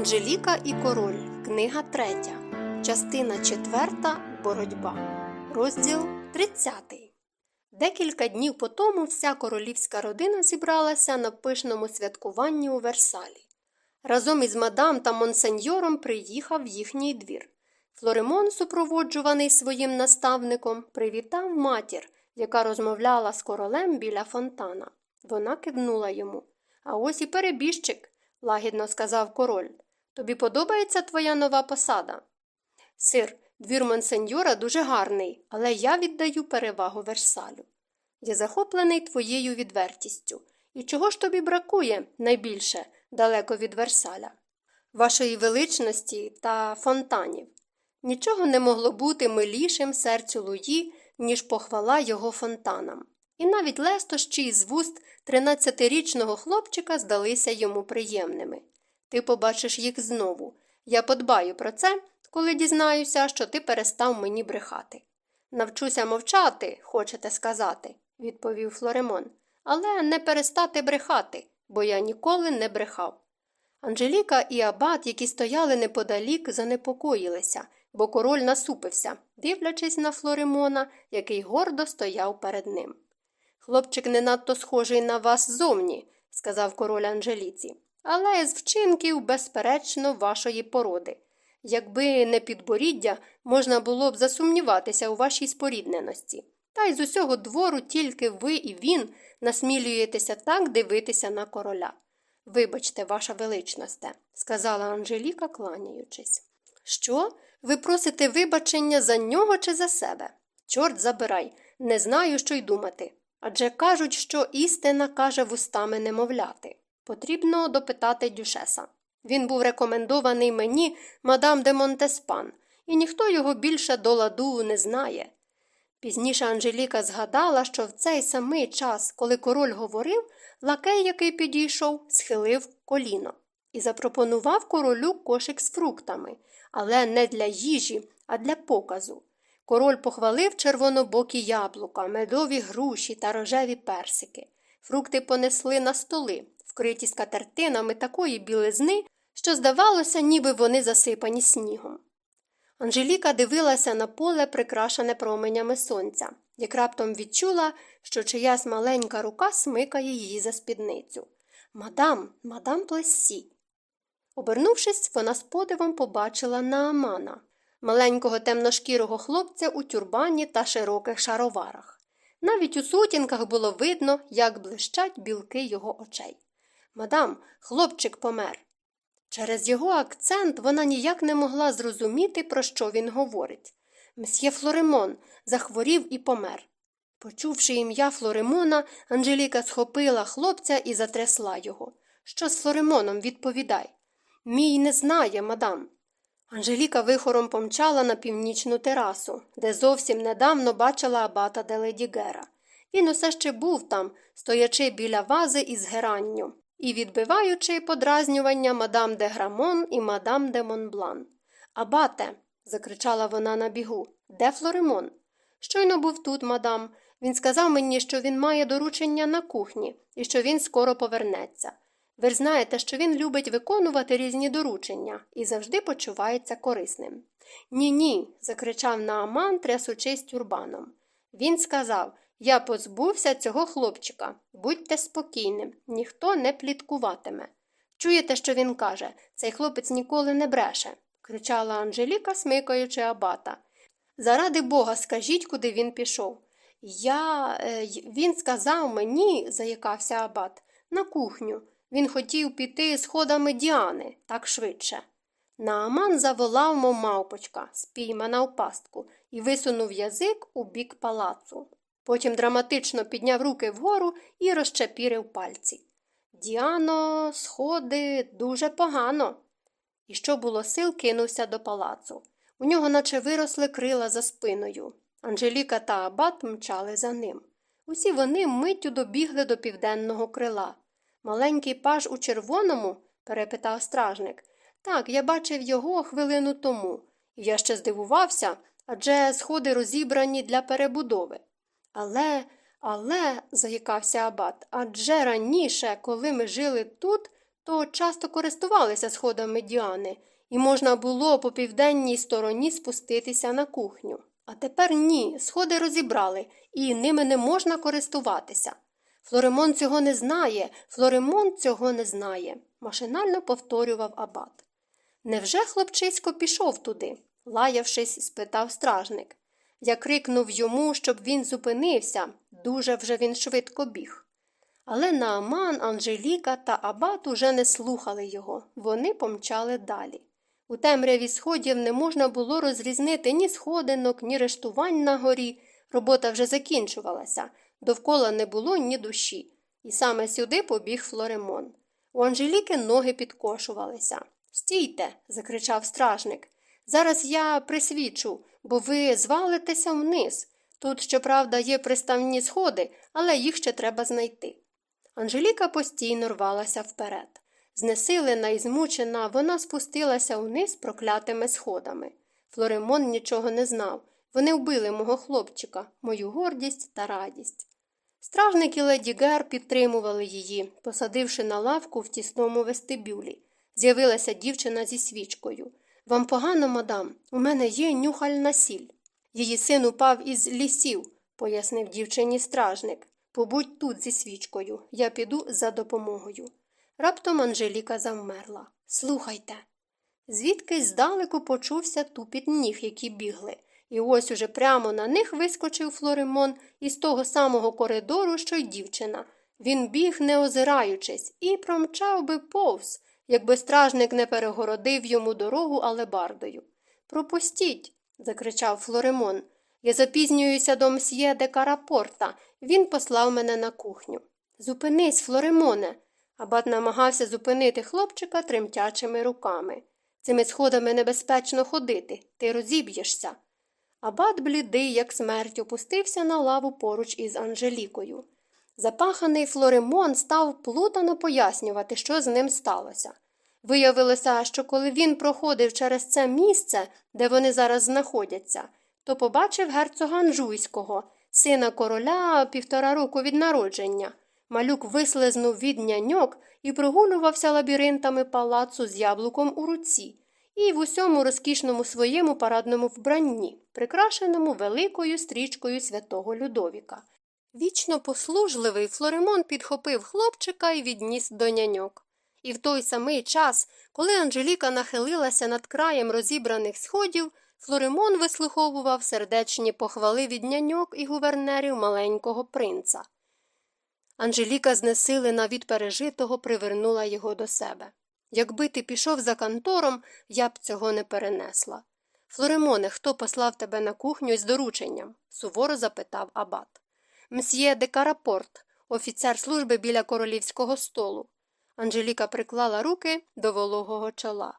Анжеліка і Король. Книга 3. Частина 4. Боротьба. Розділ 30. Декілька днів по тому вся королівська родина зібралася на пишному святкуванні у Версалі. Разом із мадам та монсеньором приїхав їхній двір. Флоремон, супроводжуваний своїм наставником, привітав матір, яка розмовляла з королем біля фонтана. Вона кивнула йому. А ось і перебіжчик, лагідно сказав король. Тобі подобається твоя нова посада? Сир, двір монсеньора дуже гарний, але я віддаю перевагу Версалю. Я захоплений твоєю відвертістю. І чого ж тобі бракує найбільше далеко від Версаля? Вашої величності та фонтанів. Нічого не могло бути милішим серцю Луї, ніж похвала його фонтанам. І навіть лестощі з вуст 13-річного хлопчика здалися йому приємними. Ти побачиш їх знову. Я подбаю про це, коли дізнаюся, що ти перестав мені брехати. Навчуся мовчати, хочете сказати, відповів Флоремон, але не перестати брехати, бо я ніколи не брехав. Анжеліка і Абат, які стояли неподалік, занепокоїлися, бо король насупився, дивлячись на Флоремона, який гордо стояв перед ним. Хлопчик не надто схожий на вас зовні, сказав король Анжеліці, але з вчинків, безперечно, вашої породи. Якби не підборіддя, можна було б засумніватися у вашій спорідненості. Та й з усього двору тільки ви і він насмілюєтеся так дивитися на короля. Вибачте, ваша величносте, сказала Анжеліка, кланяючись. Що? Ви просите вибачення за нього чи за себе? Чорт забирай, не знаю, що й думати. Адже кажуть, що істина каже вустами немовляти. Потрібно допитати Дюшеса. Він був рекомендований мені, мадам де Монтеспан, і ніхто його більше до ладу не знає. Пізніше Анжеліка згадала, що в цей самий час, коли король говорив, лакей, який підійшов, схилив коліно і запропонував королю кошик з фруктами, але не для їжі, а для показу. Король похвалив червонобокі яблука, медові груші та рожеві персики. Фрукти понесли на столи, вкриті скатертинами такої білизни, що здавалося, ніби вони засипані снігом. Анжеліка дивилася на поле, прикрашене променями сонця, як раптом відчула, що чиясь маленька рука смикає її за спідницю. Мадам, мадам Плессі. Обернувшись, вона з подивом побачила Наамана, маленького темношкірого хлопця у тюрбані та широких шароварах. Навіть у сутінках було видно, як блищать білки його очей. Мадам, хлопчик помер. Через його акцент вона ніяк не могла зрозуміти, про що він говорить. Месьє Флоремон захворів і помер. Почувши ім'я Флоремона, Анжеліка схопила хлопця і затрясла його. Що з Флоремоном відповідай? Ми не знаємо, мадам. Анжеліка вихором помчала на північну терасу, де зовсім недавно бачила абата де Ледігера. Він усе ще був там, стоячи біля вази із геранню і відбиваючи под разнювання мадам де Грамон і мадам де Монблан. Абате. закричала вона на бігу. Де Флоремон? Щойно був тут, мадам. Він сказав мені, що він має доручення на кухні і що він скоро повернеться. Ви ж знаєте, що він любить виконувати різні доручення і завжди почувається корисним. Ні, ні, закричав Нааман, трясучись тюрбаном. Він сказав Я позбувся цього хлопчика. Будьте спокійним, ніхто не пліткуватиме. Чуєте, що він каже цей хлопець ніколи не бреше, кричала Анжеліка, смикаючи абата. Заради бога, скажіть, куди він пішов. Я. Е, він сказав мені, заякався абат, на кухню. Він хотів піти сходами Діани так швидше. Нааман заволав, мов мавпочка, спіймана в пастку, і висунув язик у бік палацу. Потім драматично підняв руки вгору і розчепірив пальці. Діано, сходи, дуже погано. І що було сил, кинувся до палацу. У нього наче виросли крила за спиною. Анжеліка та Абат мчали за ним. Усі вони миттю добігли до південного крила. Маленький паж у червоному? перепитав стражник. Так, я бачив його хвилину тому, і я ще здивувався адже сходи розібрані для перебудови. Але, але, заїкався Абат, адже раніше, коли ми жили тут, то часто користувалися сходами Діани, і можна було по південній стороні спуститися на кухню. А тепер ні, сходи розібрали, і ними не можна користуватися. Флоремон цього не знає, Флоремон цього не знає, машинально повторював абат. Невже хлопчисько пішов туди? лаявшись, спитав стражник. Я крикнув йому, щоб він зупинився, дуже вже він швидко біг. Але Нааман, Анжеліка та Абат уже не слухали його, вони помчали далі. У темряві сходів не можна було розрізнити ні сходинок, ні рештувань на горі. Робота вже закінчувалася, довкола не було ні душі. І саме сюди побіг Флоремон. У Анжеліки ноги підкошувалися. Стійте, закричав стражник. Зараз я присвічу, бо ви звалитеся вниз. Тут, щоправда, є приставні сходи, але їх ще треба знайти. Анжеліка постійно рвалася вперед. Знесилена і змучена, вона спустилася вниз проклятими сходами. Флоремон нічого не знав. Вони вбили мого хлопчика, мою гордість та радість. Стражники леді Гер підтримували її, посадивши на лавку в тісному вестибюлі. З'явилася дівчина зі свічкою. Вам погано, мадам, у мене є нюхальна сіль. Її син упав із лісів, пояснив дівчині стражник. Побудь тут зі свічкою, я піду за допомогою. Раптом Анжеліка завмерла. Слухайте. Звідкись здалеку почувся тупіт ніг, які бігли, і ось уже прямо на них вискочив Флоремон із того самого коридору, що й дівчина. Він біг, не озираючись, і промчав би повз, якби стражник не перегородив йому дорогу алебардою. Пропустіть, закричав Флоремон. Я запізнююся до мсьє де Карапорта. Він послав мене на кухню. Зупинись, Флоремоне. Абат намагався зупинити хлопчика тремтячими руками. Цими сходами небезпечно ходити, ти розіб'єшся. Абат, блідий, як смерть, опустився на лаву поруч із Анжелікою. Запаханий Флоремон став плутано пояснювати, що з ним сталося. Виявилося, що коли він проходив через це місце, де вони зараз знаходяться, то побачив герцога Анжуйського, сина короля півтора року від народження. Малюк вислизнув від няньок і прогулювався лабіринтами палацу з яблуком у руці і в усьому розкішному своєму парадному вбранні, прикрашеному великою стрічкою святого Людовіка. Вічно послужливий Флоремон підхопив хлопчика і відніс до няньок. І в той самий час, коли Анжеліка нахилилася над краєм розібраних сходів, Флоремон вислуховував сердечні похвали від няньок і гувернерів маленького принца. Анжеліка, знесилена від пережитого, привернула його до себе. Якби ти пішов за кантором, я б цього не перенесла. Флоремоне, хто послав тебе на кухню з дорученням? суворо запитав абат. Мсьє де Карапорт, офіцер служби біля королівського столу. Анжеліка приклала руки до вологого чола.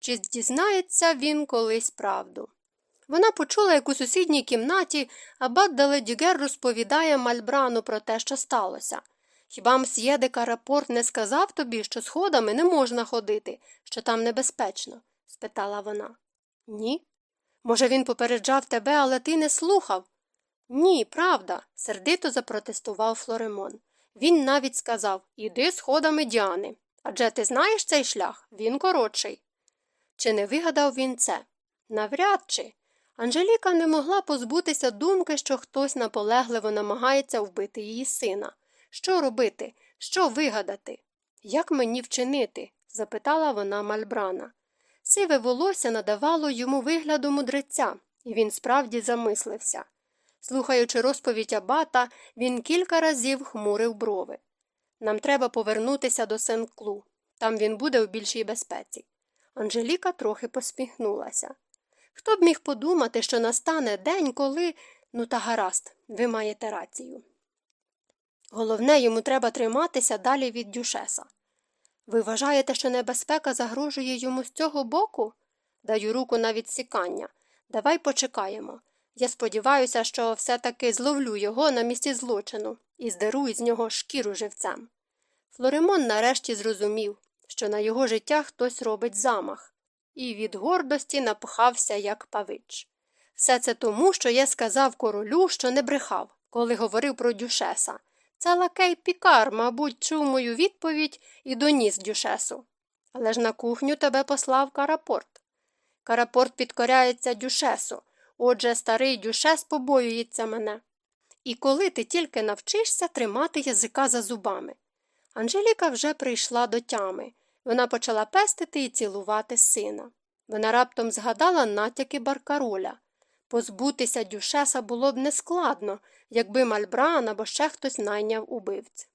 Чи дізнається він колись правду? Вона почула, як у сусідній кімнаті абат Даледюгер розповідає Мальбрану про те, що сталося. Хіба мсьє де Карапорт не сказав тобі, що сходами не можна ходити, що там небезпечно? спитала вона. Ні. Може, він попереджав тебе, але ти не слухав? Ні, правда, сердито запротестував Флоремон. Він навіть сказав Іди сходами Діани. Адже ти знаєш цей шлях, він коротший. Чи не вигадав він це? Навряд чи. Анжеліка не могла позбутися думки, що хтось наполегливо намагається вбити її сина. Що робити? Що вигадати? Як мені вчинити? запитала вона Мальбрана. Сиве волосся надавало йому вигляду мудреця, і він справді замислився. Слухаючи розповідь Абата, він кілька разів хмурив брови. Нам треба повернутися до Сен-Клу. Там він буде у більшій безпеці. Анжеліка трохи посміхнулася. Хто б міг подумати, що настане день, коли. Ну, та гаразд, ви маєте рацію. Головне, йому треба триматися далі від дюшеса. Ви вважаєте, що небезпека загрожує йому з цього боку? Даю руку на відсікання. Давай почекаємо. Я сподіваюся, що все таки зловлю його на місці злочину і здеру із нього шкіру живцем. Флоремон нарешті зрозумів, що на його життя хтось робить замах, і від гордості напхався, як павич. Все це тому, що я сказав королю, що не брехав, коли говорив про дюшеса. Це лакей пікар, мабуть, чув мою відповідь і доніс дюшесу. Але ж на кухню тебе послав карапорт. Карапорт підкоряється дюшесу, отже старий дюшес побоюється мене. І коли ти тільки навчишся тримати язика за зубами. Анжеліка вже прийшла до тями. Вона почала пестити і цілувати сина. Вона раптом згадала натяки баркароля. Позбутися дюшеса було б нескладно, якби Мальбран або ще хтось найняв убивця.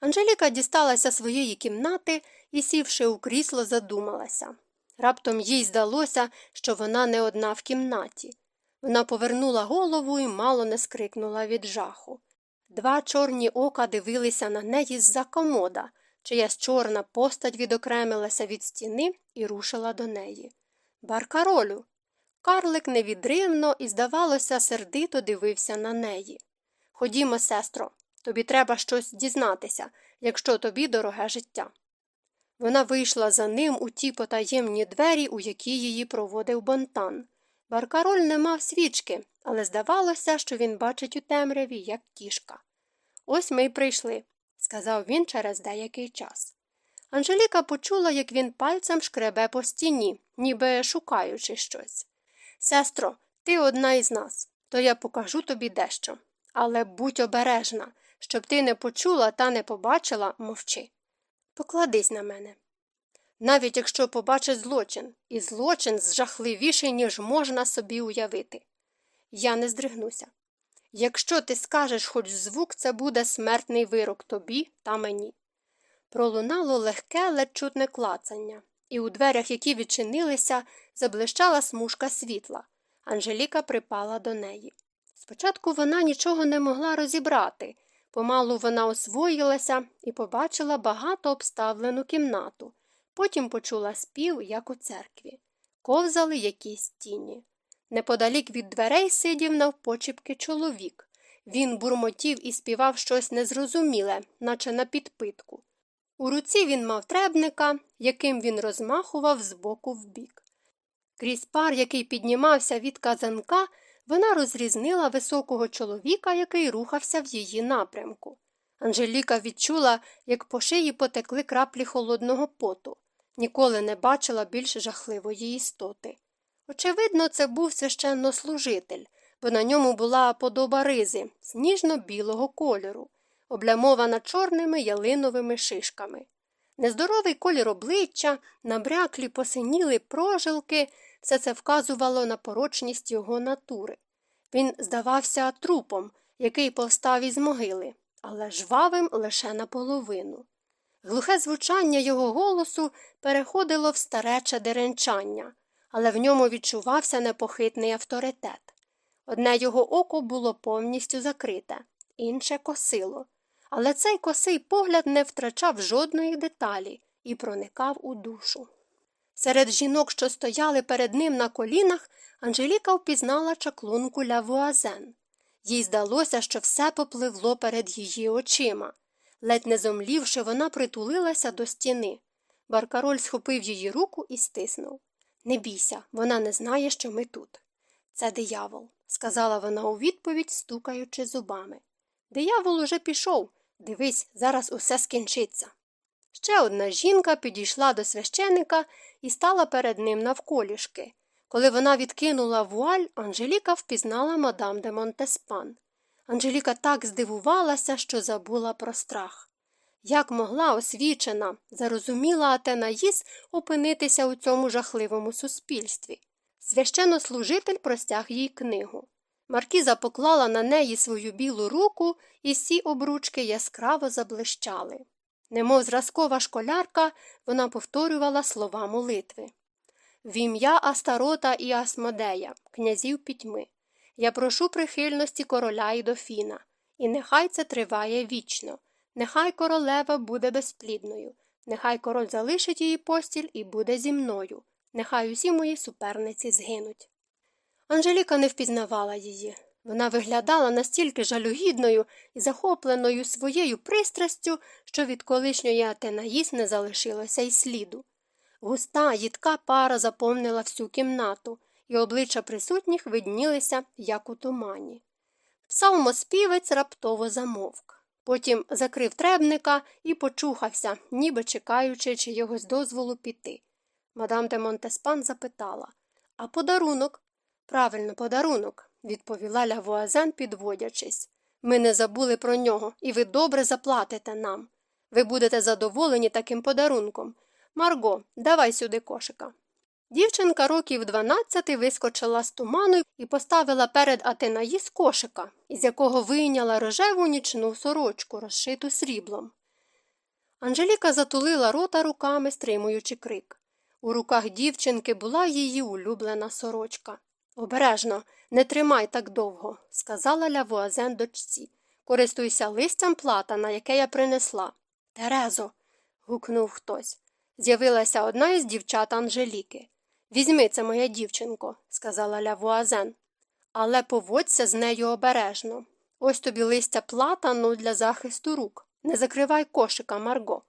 Анжеліка дісталася своєї кімнати і, сівши у крісло, задумалася. Раптом їй здалося, що вона не одна в кімнаті. Вона повернула голову і мало не скрикнула від жаху. Два чорні ока дивилися на неї з-за комода, чиясь чорна постать відокремилася від стіни і рушила до неї. Баркаролю. Карлик невідривно і, здавалося, сердито дивився на неї. Ходімо, сестро, тобі треба щось дізнатися, якщо тобі дороге життя. Вона вийшла за ним у ті потаємні двері, у які її проводив бонтан. Баркароль не мав свічки, але здавалося, що він бачить у темряві, як кішка. Ось ми й прийшли, сказав він через деякий час. Анжеліка почула, як він пальцем шкребе по стіні, ніби шукаючи щось. Сестро, ти одна із нас, то я покажу тобі дещо. Але будь обережна, щоб ти не почула та не побачила, мовчи. Покладись на мене. Навіть якщо побачиш злочин, і злочин жахливіший, ніж можна собі уявити. Я не здригнуся. Якщо ти скажеш хоч звук, це буде смертний вирок тобі та мені. Пролунало легке, ледь чутне клацання, і у дверях, які відчинилися, заблищала смужка світла. Анжеліка припала до неї. Спочатку вона нічого не могла розібрати. Помалу вона освоїлася і побачила багато обставлену кімнату. Потім почула спів, як у церкві. Ковзали якісь тіні. Неподалік від дверей сидів навпочіпки чоловік. Він бурмотів і співав щось незрозуміле, наче на підпитку. У руці він мав требника, яким він розмахував з боку в бік. Крізь пар, який піднімався від казанка, вона розрізнила високого чоловіка, який рухався в її напрямку. Анжеліка відчула, як по шиї потекли краплі холодного поту, ніколи не бачила більш жахливої істоти. Очевидно, це був священнослужитель, бо на ньому була подоба ризи сніжно-білого кольору, облямована чорними ялиновими шишками. Нездоровий колір обличчя, набряклі посиніли прожилки, все це вказувало на порочність його натури. Він здавався трупом, який повстав із могили, але жвавим лише наполовину. Глухе звучання його голосу переходило в старече деренчання, але в ньому відчувався непохитний авторитет. Одне його око було повністю закрите, інше косило, але цей косий погляд не втрачав жодної деталі і проникав у душу. Серед жінок, що стояли перед ним на колінах, Анжеліка впізнала чаклунку Лявуазен. Їй здалося, що все попливло перед її очима. Ледь не зомлівши, вона притулилася до стіни. Баркароль схопив її руку і стиснув. Не бійся, вона не знає, що ми тут. Це диявол, сказала вона у відповідь, стукаючи зубами. Диявол уже пішов. Дивись, зараз усе скінчиться. Ще одна жінка підійшла до священика і стала перед ним навколішки. Коли вона відкинула вуаль, Анжеліка впізнала мадам де Монтеспан. Анжеліка так здивувалася, що забула про страх. Як могла освічена, зарозуміла Атенаїс опинитися у цьому жахливому суспільстві? Священнослужитель простяг їй книгу. Маркіза поклала на неї свою білу руку, і всі обручки яскраво заблищали. Немов зразкова школярка, вона повторювала слова молитви. В ім'я Астарота і Асмодея, князів пітьми, я прошу прихильності короля і дофіна, і нехай це триває вічно, нехай королева буде безплідною, нехай король залишить її постіль і буде зі мною, нехай усі мої суперниці згинуть. Анжеліка не впізнавала її. Вона виглядала настільки жалюгідною і захопленою своєю пристрастю, що від колишньої Атенаїс не залишилося й сліду. Густа, їдка пара заповнила всю кімнату, і обличчя присутніх виднілися, як у тумані. Псалмоспівець раптово замовк. Потім закрив требника і почухався, ніби чекаючи чийогось дозволу піти. Мадам де Монтеспан запитала А подарунок? Правильно, подарунок, відповіла Лявуазен, підводячись. Ми не забули про нього, і ви добре заплатите нам. Ви будете задоволені таким подарунком. Марго, давай сюди кошика. Дівчинка років 12 вискочила з туману і поставила перед Атенаїс кошика, із якого вийняла рожеву нічну сорочку, розшиту сріблом. Анжеліка затулила рота руками, стримуючи крик. У руках дівчинки була її улюблена сорочка. Обережно, не тримай так довго, сказала Лявуазен дочці. Користуйся листям платана, яке я принесла. Терезо. гукнув хтось. З'явилася одна із дівчат Анжеліки. Візьми це, моя дівчинко, сказала Лявуазен. Але поводься з нею обережно. Ось тобі листя платану для захисту рук. Не закривай кошика, Марго.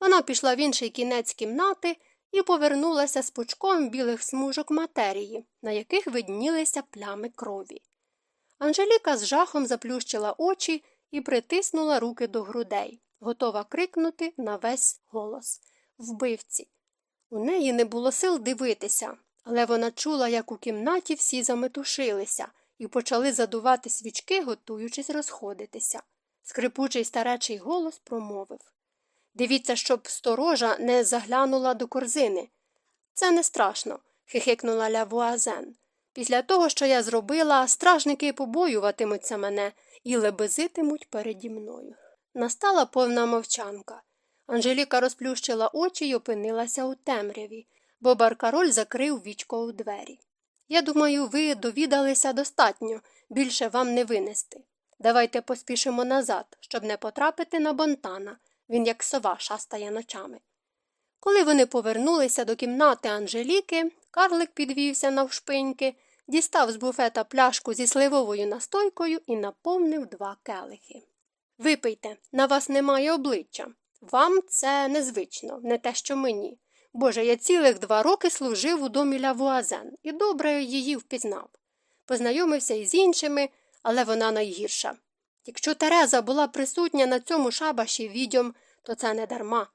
Вона пішла в інший кінець кімнати і повернулася з пучком білих смужок матерії, на яких виднілися плями крові. Анжеліка з жахом заплющила очі і притиснула руки до грудей, готова крикнути на весь голос Вбивці. У неї не було сил дивитися, але вона чула, як у кімнаті всі заметушилися і почали задувати свічки, готуючись розходитися. Скрипучий старечий голос промовив Дивіться, щоб сторожа не заглянула до корзини. Це не страшно, хихикнула Лявуазен. Після того, що я зробила, стражники побоюватимуться мене і лебезитимуть переді мною. Настала повна мовчанка. Анжеліка розплющила очі й опинилася у темряві, бо баркароль закрив вічко у двері. Я думаю, ви довідалися достатньо, більше вам не винести. Давайте поспішимо назад, щоб не потрапити на бонтана. Він, як сова, шастає ночами. Коли вони повернулися до кімнати Анжеліки, карлик підвівся навшпиньки, дістав з буфета пляшку зі сливовою настойкою і наповнив два келихи. Випийте, на вас немає обличчя. Вам це незвично, не те, що мені. Боже, я цілих два роки служив у домі Лявуазен і добре її впізнав. Познайомився із іншими, але вона найгірша. Якщо Тереза була присутня на цьому шабаші відьом, то це не дарма.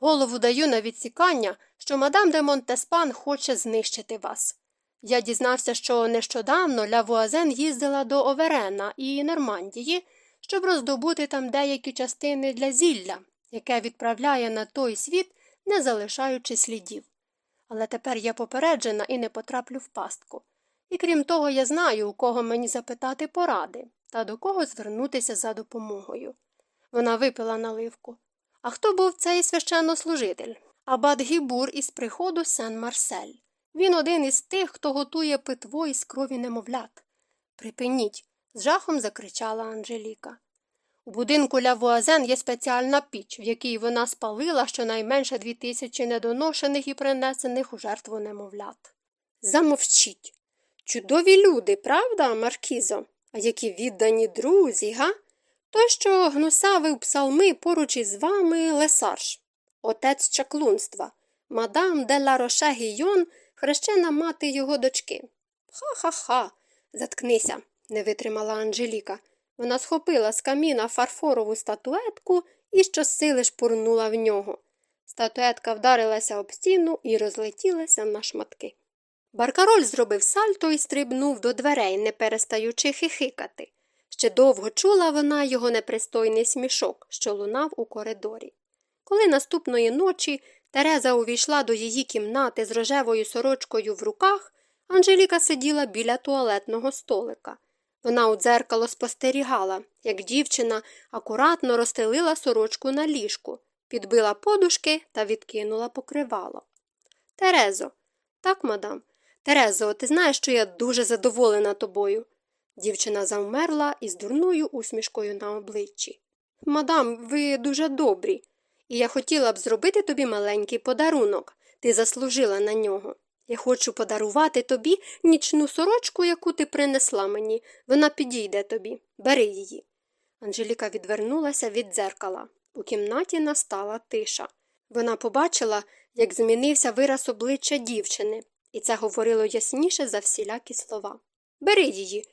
Голову даю на відсікання, що мадам де Монтеспан хоче знищити вас. Я дізнався, що нещодавно Лявуазен їздила до Оверена і Нормандії, щоб роздобути там деякі частини для зілля, яке відправляє на той світ, не залишаючи слідів. Але тепер я попереджена і не потраплю в пастку. І крім того, я знаю, у кого мені запитати поради та до кого звернутися за допомогою. Вона випила наливку. А хто був цей священнослужитель? Абат Гібур із приходу Сен Марсель. Він один із тих, хто готує питво із крові немовлят. Припиніть, з жахом закричала Анжеліка. У будинку Лявуазен є спеціальна піч, в якій вона спалила щонайменше дві тисячі недоношених і принесених у жертву немовлят. Замовчіть. Чудові люди, правда, Маркізо? А які віддані друзі, га? Той, що гнусавив псалми поруч із вами Лесарш, отець чаклунства, мадам де ла Роше Гійон, хрещена мати його дочки. Ха ха ха. Заткнися, не витримала Анжеліка. Вона схопила з каміна фарфорову статуетку і щосили шпурнула в нього. Статуетка вдарилася об стіну і розлетілася на шматки. Баркароль зробив сальто і стрибнув до дверей, не перестаючи хихикати. Ще довго чула вона його непристойний смішок, що лунав у коридорі. Коли наступної ночі Тереза увійшла до її кімнати з рожевою сорочкою в руках, Анжеліка сиділа біля туалетного столика. Вона у дзеркало спостерігала, як дівчина акуратно розстелила сорочку на ліжку, підбила подушки та відкинула покривало. Терезо, так, мадам, Терезо, ти знаєш, що я дуже задоволена тобою. Дівчина завмерла із дурною усмішкою на обличчі. Мадам, ви дуже добрі, і я хотіла б зробити тобі маленький подарунок. Ти заслужила на нього. Я хочу подарувати тобі нічну сорочку, яку ти принесла мені. Вона підійде тобі. Бери її. Анжеліка відвернулася від дзеркала. У кімнаті настала тиша. Вона побачила, як змінився вираз обличчя дівчини, і це говорило ясніше за всілякі слова. Бери її,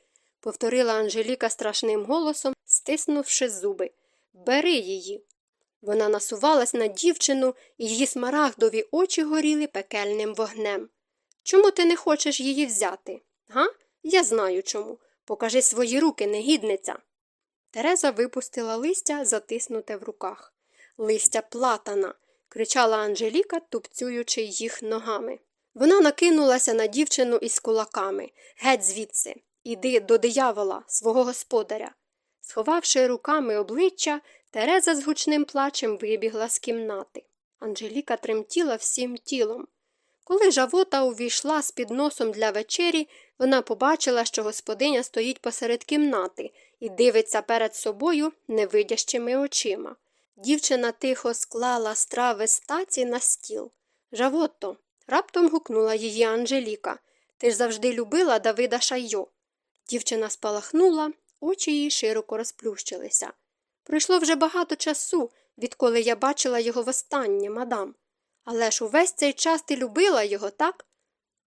повторила Анжеліка страшним голосом, стиснувши зуби. Бери її. Вона насувалась на дівчину, і її смарагдові очі горіли пекельним вогнем. Чому ти не хочеш її взяти? Га? Я знаю чому. Покажи свої руки, негідниця. Тереза випустила листя, затиснуте в руках. Листя платана, кричала Анжеліка, тупцюючи їх ногами. Вона накинулася на дівчину із кулаками. Геть звідси. Іди до диявола, свого господаря. Сховавши руками обличчя, Тереза з гучним плачем вибігла з кімнати. Анжеліка тремтіла всім тілом. Коли жавота увійшла з підносом для вечері, вона побачила, що господиня стоїть посеред кімнати і дивиться перед собою невидящими очима. Дівчина тихо склала страви з таці на стіл. Жавотто, раптом гукнула її Анжеліка. Ти ж завжди любила Давида Шайо. Дівчина спалахнула, очі її широко розплющилися. Пройшло вже багато часу, відколи я бачила його востаннє, мадам. Але ж увесь цей час ти любила його, так?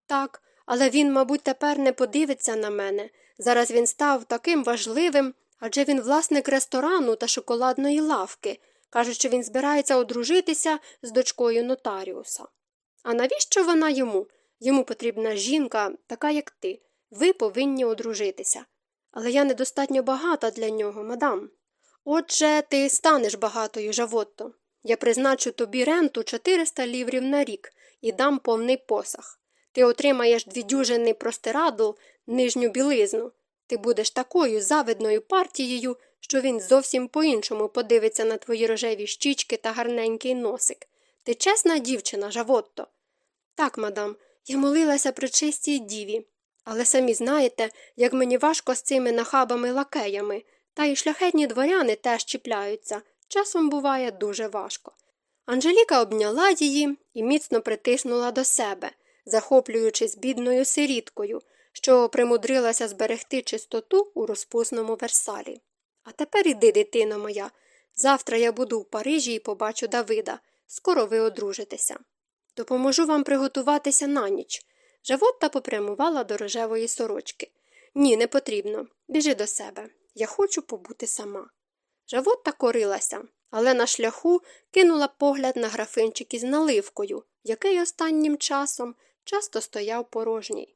Так, але він, мабуть, тепер не подивиться на мене. Зараз він став таким важливим, адже він власник ресторану та шоколадної лавки. Кажуть, що він збирається одружитися з дочкою нотаріуса. А навіщо вона йому? Йому потрібна жінка, така як ти. Ви повинні одружитися. Але я недостатньо багата для нього, мадам. Отже, ти станеш багатою, Жавотто. Я призначу тобі ренту 400 ліврів на рік і дам повний посах. Ти отримаєш дві дюжини простирадл, нижню білизну. Ти будеш такою завидною партією, що він зовсім по-іншому подивиться на твої рожеві щічки та гарненький носик. Ти чесна дівчина, Жавотто. Так, мадам, я молилася при чистій діві. Але самі знаєте, як мені важко з цими нахабами лакеями, та й шляхетні дворяни теж чіпляються. Часом буває дуже важко. Анжеліка обняла її і міцно притиснула до себе, захоплюючись бідною сиріткою, що примудрилася зберегти чистоту у розпусному версалі. А тепер іди, дитино моя. Завтра я буду в Парижі і побачу Давида. Скоро ви одружитеся. Допоможу вам приготуватися на ніч. Жавотта попрямувала до рожевої сорочки. Ні, не потрібно. Біжи до себе. Я хочу побути сама. Жавотта корилася, але на шляху кинула погляд на графинчик із наливкою, який останнім часом часто стояв порожній.